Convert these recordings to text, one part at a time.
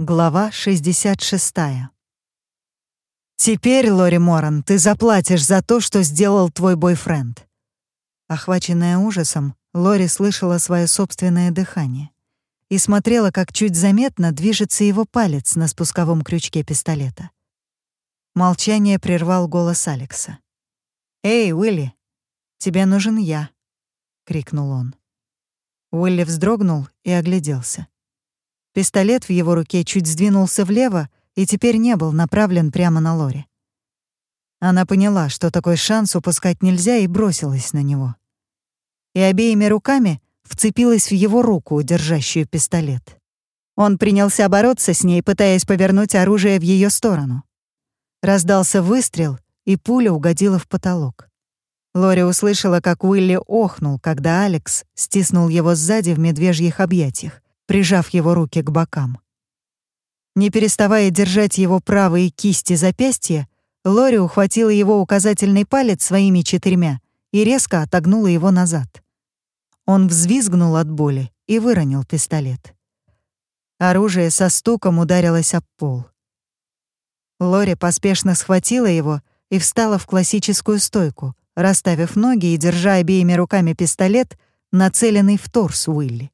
Глава 66. «Теперь, Лори Моран, ты заплатишь за то, что сделал твой бойфренд». Охваченная ужасом, Лори слышала свое собственное дыхание и смотрела, как чуть заметно движется его палец на спусковом крючке пистолета. Молчание прервал голос Алекса. «Эй, Уилли, тебе нужен я», — крикнул он. Уилли вздрогнул и огляделся. Пистолет в его руке чуть сдвинулся влево и теперь не был направлен прямо на Лори. Она поняла, что такой шанс упускать нельзя, и бросилась на него. И обеими руками вцепилась в его руку, держащую пистолет. Он принялся бороться с ней, пытаясь повернуть оружие в ее сторону. Раздался выстрел, и пуля угодила в потолок. Лори услышала, как Уилли охнул, когда Алекс стиснул его сзади в медвежьих объятиях, прижав его руки к бокам. Не переставая держать его правые кисти запястья, Лори ухватила его указательный палец своими четырьмя и резко отогнула его назад. Он взвизгнул от боли и выронил пистолет. Оружие со стуком ударилось об пол. Лори поспешно схватила его и встала в классическую стойку, расставив ноги и держа обеими руками пистолет, нацеленный в торс Уилли.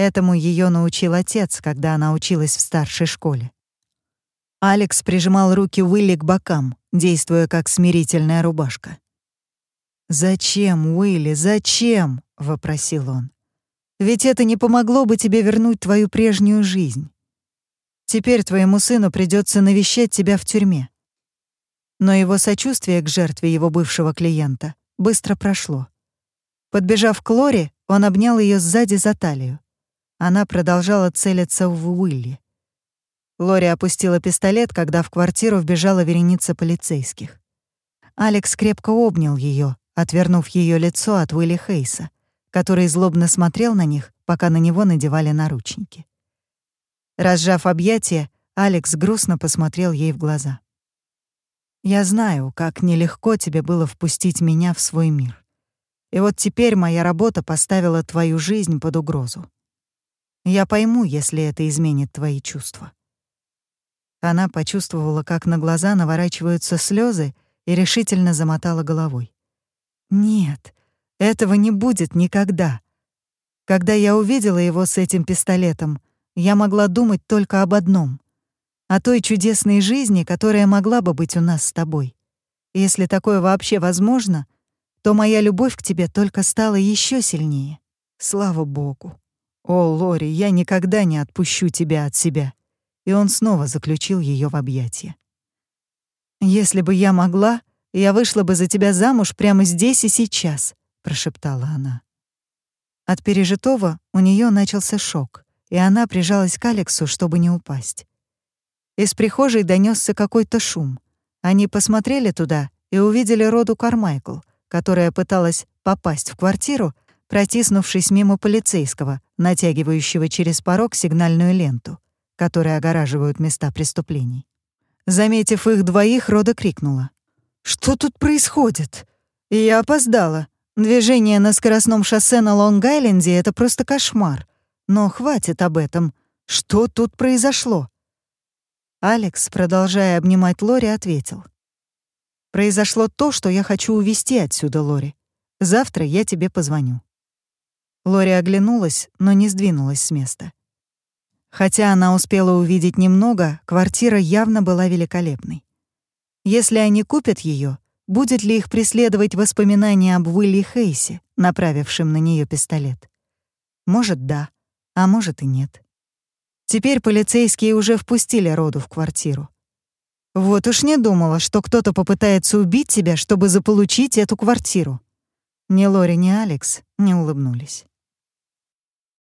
Этому ее научил отец, когда она училась в старшей школе. Алекс прижимал руки Уилли к бокам, действуя как смирительная рубашка. «Зачем, Уилли, зачем?» — вопросил он. «Ведь это не помогло бы тебе вернуть твою прежнюю жизнь. Теперь твоему сыну придется навещать тебя в тюрьме». Но его сочувствие к жертве его бывшего клиента быстро прошло. Подбежав к Лоре, он обнял ее сзади за талию. Она продолжала целиться в Уилли. Лори опустила пистолет, когда в квартиру вбежала вереница полицейских. Алекс крепко обнял ее, отвернув ее лицо от Уилли Хейса, который злобно смотрел на них, пока на него надевали наручники. Разжав объятия, Алекс грустно посмотрел ей в глаза. «Я знаю, как нелегко тебе было впустить меня в свой мир. И вот теперь моя работа поставила твою жизнь под угрозу. Я пойму, если это изменит твои чувства». Она почувствовала, как на глаза наворачиваются слезы, и решительно замотала головой. «Нет, этого не будет никогда. Когда я увидела его с этим пистолетом, я могла думать только об одном — о той чудесной жизни, которая могла бы быть у нас с тобой. Если такое вообще возможно, то моя любовь к тебе только стала еще сильнее. Слава Богу. «О, Лори, я никогда не отпущу тебя от себя». И он снова заключил ее в объятия. «Если бы я могла, я вышла бы за тебя замуж прямо здесь и сейчас», — прошептала она. От пережитого у нее начался шок, и она прижалась к Алексу, чтобы не упасть. Из прихожей донесся какой-то шум. Они посмотрели туда и увидели Роду Кармайкл, которая пыталась попасть в квартиру, протиснувшись мимо полицейского, натягивающего через порог сигнальную ленту, которая огораживают места преступлений. Заметив их двоих, Рода крикнула. «Что тут происходит?» я опоздала. Движение на скоростном шоссе на Лонг-Айленде — это просто кошмар. Но хватит об этом. Что тут произошло?» Алекс, продолжая обнимать Лори, ответил. «Произошло то, что я хочу увести отсюда, Лори. Завтра я тебе позвоню». Лори оглянулась, но не сдвинулась с места. Хотя она успела увидеть немного, квартира явно была великолепной. Если они купят ее, будет ли их преследовать воспоминания об Уилли Хейсе, направившем на нее пистолет? Может, да, а может и нет. Теперь полицейские уже впустили Роду в квартиру. Вот уж не думала, что кто-то попытается убить тебя, чтобы заполучить эту квартиру. Ни Лори, ни Алекс не улыбнулись.